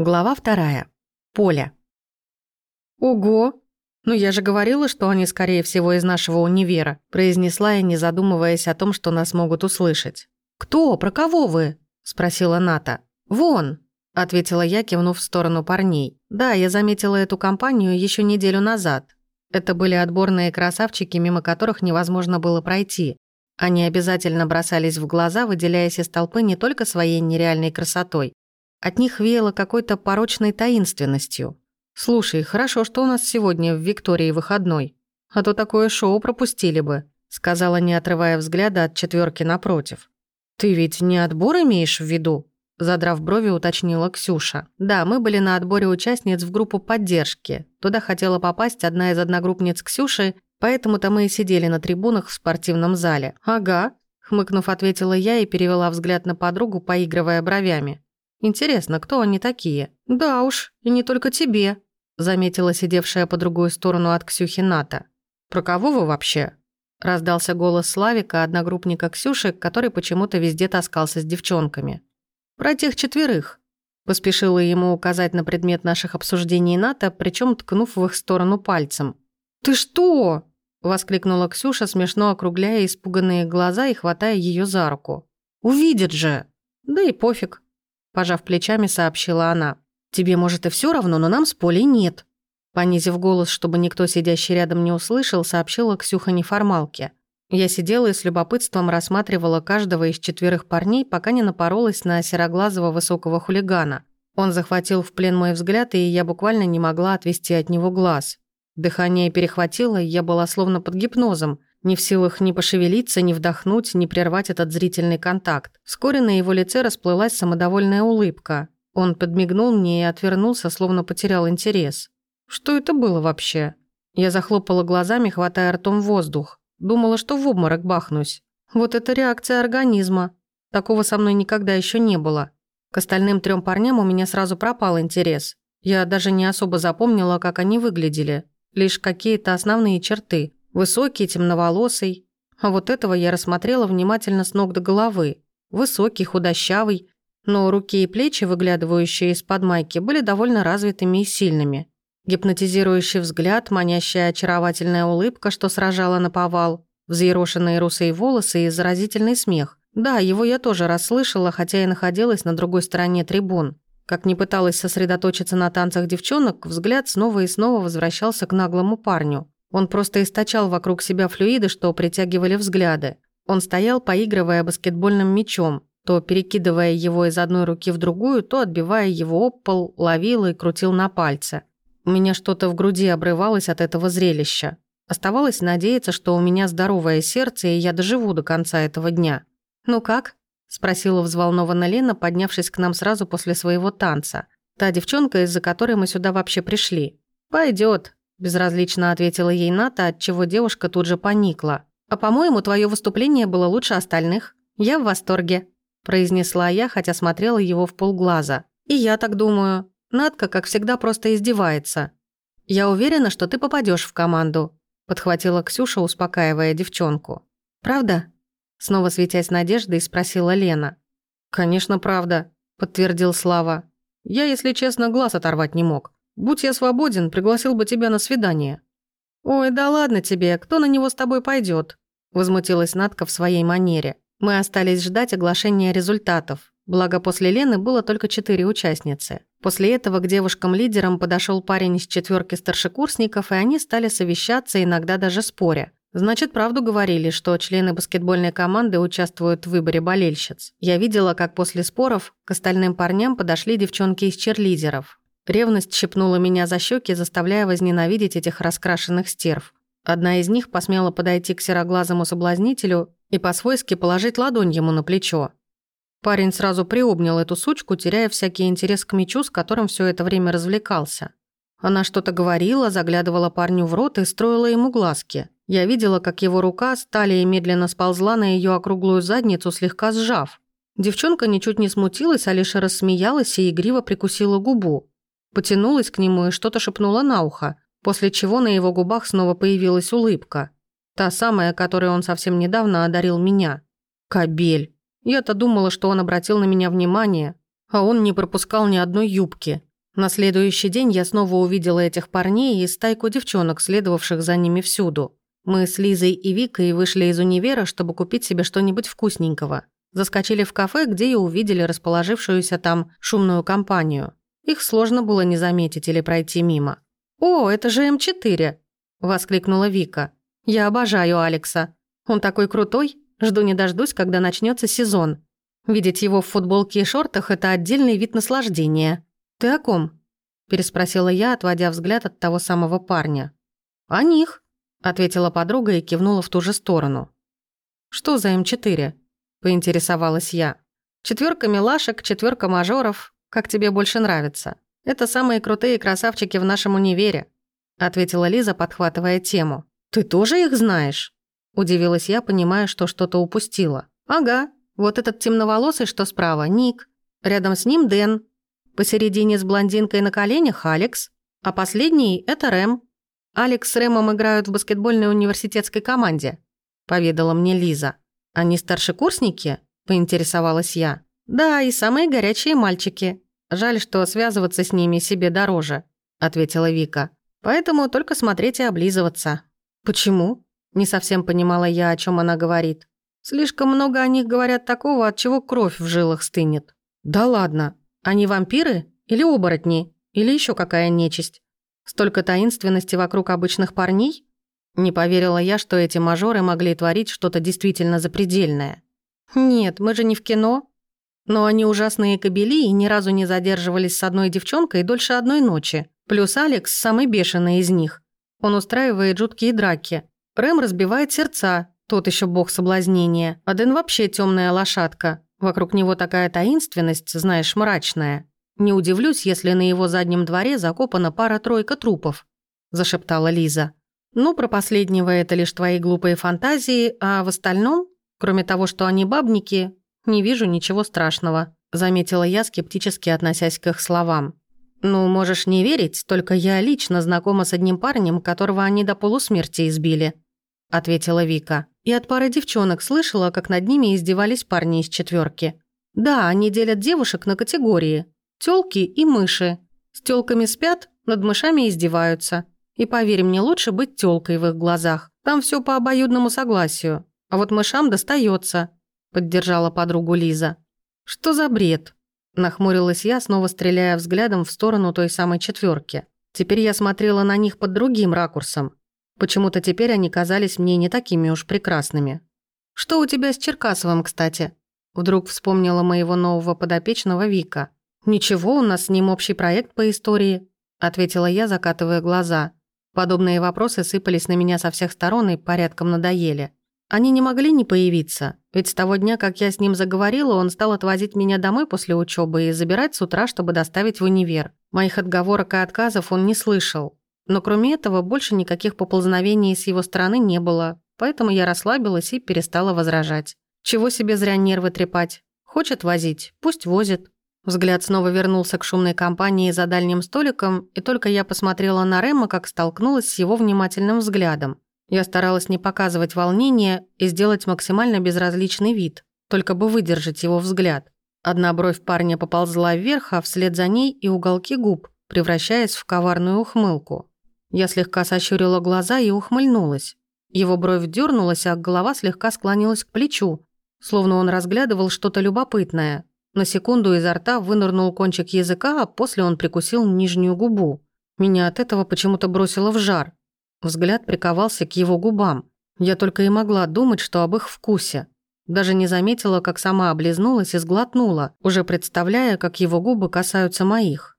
Глава вторая. Поля. «Ого! Ну я же говорила, что они, скорее всего, из нашего универа», произнесла я, не задумываясь о том, что нас могут услышать. «Кто? Про кого вы?» спросила Ната. «Вон!» – ответила я, кивнув в сторону парней. «Да, я заметила эту компанию еще неделю назад. Это были отборные красавчики, мимо которых невозможно было пройти. Они обязательно бросались в глаза, выделяясь из толпы не только своей нереальной красотой, от них веяло какой-то порочной таинственностью. «Слушай, хорошо, что у нас сегодня в Виктории выходной. А то такое шоу пропустили бы», сказала, не отрывая взгляда от четверки напротив. «Ты ведь не отбор имеешь в виду?» Задрав брови, уточнила Ксюша. «Да, мы были на отборе участниц в группу поддержки. Туда хотела попасть одна из одногруппниц Ксюши, поэтому-то мы и сидели на трибунах в спортивном зале». «Ага», — хмыкнув, ответила я и перевела взгляд на подругу, поигрывая бровями. Интересно, кто они такие? Да уж, и не только тебе, заметила сидевшая по другую сторону от Ксюхи Ната. Про кого вы вообще? Раздался голос Славика, одногруппника Ксюши, который почему-то везде таскался с девчонками. Про тех четверых. Поспешила ему указать на предмет наших обсуждений НАТО, причем ткнув в их сторону пальцем. «Ты что?» – воскликнула Ксюша, смешно округляя испуганные глаза и хватая ее за руку. «Увидят же!» «Да и пофиг», Пожав плечами, сообщила она. «Тебе, может, и все равно, но нам с Полей нет». Понизив голос, чтобы никто сидящий рядом не услышал, сообщила Ксюха неформалке. Я сидела и с любопытством рассматривала каждого из четверых парней, пока не напоролась на сероглазого высокого хулигана. Он захватил в плен мой взгляд, и я буквально не могла отвести от него глаз. Дыхание перехватило, и я была словно под гипнозом, не в силах ни пошевелиться, ни вдохнуть, ни прервать этот зрительный контакт. Вскоре на его лице расплылась самодовольная улыбка. Он подмигнул мне и отвернулся, словно потерял интерес. Что это было вообще? Я захлопала глазами, хватая ртом воздух. Думала, что в обморок бахнусь. Вот это реакция организма. Такого со мной никогда еще не было. К остальным трем парням у меня сразу пропал интерес. Я даже не особо запомнила, как они выглядели. Лишь какие-то основные черты. Высокий, темноволосый. А вот этого я рассмотрела внимательно с ног до головы. Высокий, худощавый, но руки и плечи, выглядывающие из-под майки, были довольно развитыми и сильными. Гипнотизирующий взгляд, манящая очаровательная улыбка, что сражала на повал, взъерошенные русые волосы и заразительный смех. Да, его я тоже расслышала, хотя и находилась на другой стороне трибун. Как ни пыталась сосредоточиться на танцах девчонок, взгляд снова и снова возвращался к наглому парню. Он просто источал вокруг себя флюиды, что притягивали взгляды. Он стоял, поигрывая баскетбольным мячом, то перекидывая его из одной руки в другую, то отбивая его об пол, ловил и крутил на пальце. У меня что-то в груди обрывалось от этого зрелища. Оставалось надеяться, что у меня здоровое сердце, и я доживу до конца этого дня. «Ну как?» – спросила взволнованно Лена, поднявшись к нам сразу после своего танца. Та девчонка, из-за которой мы сюда вообще пришли. Пойдет, Безразлично ответила ей Ната, от чего девушка тут же поникла. «А по-моему, твое выступление было лучше остальных. Я в восторге», – произнесла я, хотя смотрела его в полглаза. «И я так думаю. Натка, как всегда, просто издевается. Я уверена, что ты попадешь в команду», – подхватила Ксюша, успокаивая девчонку. «Правда?» – снова светясь надеждой, спросила Лена. «Конечно, правда», – подтвердил Слава. «Я, если честно, глаз оторвать не мог. Будь я свободен, пригласил бы тебя на свидание». «Ой, да ладно тебе, кто на него с тобой пойдет? возмутилась Надка в своей манере. Мы остались ждать оглашения результатов. Благо, после Лены было только четыре участницы. После этого к девушкам-лидерам подошел парень из четверки старшекурсников, и они стали совещаться, иногда даже споря. Значит, правду говорили, что члены баскетбольной команды участвуют в выборе болельщиц. Я видела, как после споров к остальным парням подошли девчонки из черлидеров. Ревность щипнула меня за щеки, заставляя возненавидеть этих раскрашенных стерв. Одна из них посмела подойти к сероглазому соблазнителю и по-свойски положить ладонь ему на плечо. Парень сразу приобнял эту сучку, теряя всякий интерес к мечу, с которым все это время развлекался. Она что-то говорила, заглядывала парню в рот и строила ему глазки. Я видела, как его рука с талией медленно сползла на ее округлую задницу, слегка сжав. Девчонка ничуть не смутилась, а лишь рассмеялась и игриво прикусила губу. Потянулась к нему и что-то шепнула на ухо, после чего на его губах снова появилась улыбка. Та самая, которой он совсем недавно одарил меня. Кабель. Я-то думала, что он обратил на меня внимание, а он не пропускал ни одной юбки. На следующий день я снова увидела этих парней и стайку девчонок, следовавших за ними всюду. Мы с Лизой и Викой вышли из универа, чтобы купить себе что-нибудь вкусненького. Заскочили в кафе, где и увидели расположившуюся там шумную компанию. Их сложно было не заметить или пройти мимо. «О, это же М4!» – воскликнула Вика. «Я обожаю Алекса. Он такой крутой. Жду не дождусь, когда начнется сезон. Видеть его в футболке и шортах – это отдельный вид наслаждения. Ты о ком?» – переспросила я, отводя взгляд от того самого парня. «О них», – ответила подруга и кивнула в ту же сторону. «Что за М4?» – поинтересовалась я. Четверка милашек, четверка мажоров. Как тебе больше нравится? Это самые крутые красавчики в нашем универе», – ответила Лиза, подхватывая тему. «Ты тоже их знаешь?» – удивилась я, понимая, что что-то упустила. «Ага, вот этот темноволосый, что справа, Ник. Рядом с ним Дэн. Посередине с блондинкой на коленях Алекс. А последний – это Рэм. Алекс с Рэмом играют в баскетбольной университетской команде», – поведала мне Лиза. «Они старшекурсники?» – поинтересовалась я. «Да, и самые горячие мальчики. Жаль, что связываться с ними себе дороже», – ответила Вика. «Поэтому только смотреть и облизываться». «Почему?» – не совсем понимала я, о чем она говорит. «Слишком много о них говорят такого, от чего кровь в жилах стынет». «Да ладно. Они вампиры? Или оборотни? Или еще какая нечисть? Столько таинственности вокруг обычных парней?» Не поверила я, что эти мажоры могли творить что-то действительно запредельное. «Нет, мы же не в кино», но они ужасные кобели и ни разу не задерживались с одной девчонкой дольше одной ночи. Плюс Алекс самый бешеный из них. Он устраивает жуткие драки. Рэм разбивает сердца, тот еще бог соблазнения. А Дэн вообще темная лошадка. Вокруг него такая таинственность, знаешь, мрачная. Не удивлюсь, если на его заднем дворе закопана пара-тройка трупов», – зашептала Лиза. «Ну, про последнего это лишь твои глупые фантазии, а в остальном, кроме того, что они бабники, не вижу ничего страшного», – заметила я, скептически относясь к их словам. «Ну, можешь не верить, только я лично знакома с одним парнем, которого они до полусмерти избили», – ответила Вика. «И от пары девчонок слышала, как над ними издевались парни из четверки. Да, они делят девушек на категории. Тёлки и мыши. С тёлками спят, над мышами издеваются. И поверь мне, лучше быть тёлкой в их глазах. Там всё по обоюдному согласию. А вот мышам достается поддержала подругу Лиза. «Что за бред?» Нахмурилась я, снова стреляя взглядом в сторону той самой четверки. Теперь я смотрела на них под другим ракурсом. Почему-то теперь они казались мне не такими уж прекрасными. «Что у тебя с Черкасовым, кстати?» Вдруг вспомнила моего нового подопечного Вика. «Ничего, у нас с ним общий проект по истории», ответила я, закатывая глаза. Подобные вопросы сыпались на меня со всех сторон и порядком надоели. Они не могли не появиться, ведь с того дня, как я с ним заговорила, он стал отвозить меня домой после учебы и забирать с утра, чтобы доставить в универ. Моих отговорок и отказов он не слышал. Но кроме этого, больше никаких поползновений с его стороны не было, поэтому я расслабилась и перестала возражать. Чего себе зря нервы трепать? Хочет возить? Пусть возит. Взгляд снова вернулся к шумной компании за дальним столиком, и только я посмотрела на Рема, как столкнулась с его внимательным взглядом. Я старалась не показывать волнения и сделать максимально безразличный вид, только бы выдержать его взгляд. Одна бровь парня поползла вверх, а вслед за ней и уголки губ, превращаясь в коварную ухмылку. Я слегка сощурила глаза и ухмыльнулась. Его бровь дернулась, а голова слегка склонилась к плечу, словно он разглядывал что-то любопытное. На секунду изо рта вынырнул кончик языка, а после он прикусил нижнюю губу. Меня от этого почему-то бросило в жар. Взгляд приковался к его губам. Я только и могла думать, что об их вкусе. Даже не заметила, как сама облизнулась и сглотнула, уже представляя, как его губы касаются моих.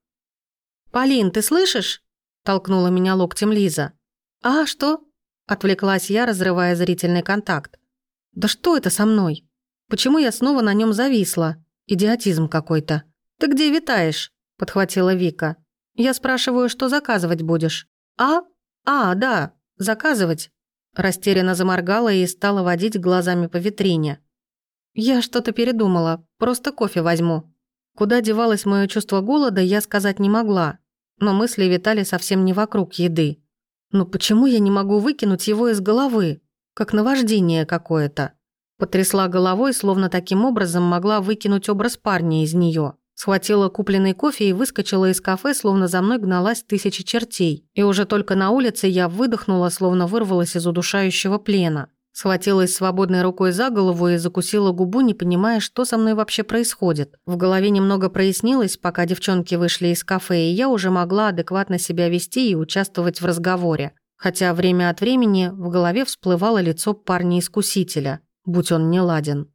«Полин, ты слышишь?» – толкнула меня локтем Лиза. «А, что?» – отвлеклась я, разрывая зрительный контакт. «Да что это со мной? Почему я снова на нем зависла? Идиотизм какой-то». «Ты где витаешь?» – подхватила Вика. «Я спрашиваю, что заказывать будешь?» «А?» «А, да, заказывать». Растерянно заморгала и стала водить глазами по витрине. «Я что-то передумала, просто кофе возьму». Куда девалось мое чувство голода, я сказать не могла, но мысли витали совсем не вокруг еды. Но почему я не могу выкинуть его из головы? Как наваждение какое-то. Потрясла головой, словно таким образом могла выкинуть образ парня из нее. Схватила купленный кофе и выскочила из кафе, словно за мной гналась тысяча чертей. И уже только на улице я выдохнула, словно вырвалась из удушающего плена. Схватилась свободной рукой за голову и закусила губу, не понимая, что со мной вообще происходит. В голове немного прояснилось, пока девчонки вышли из кафе, и я уже могла адекватно себя вести и участвовать в разговоре. Хотя время от времени в голове всплывало лицо парня-искусителя, будь он не ладен.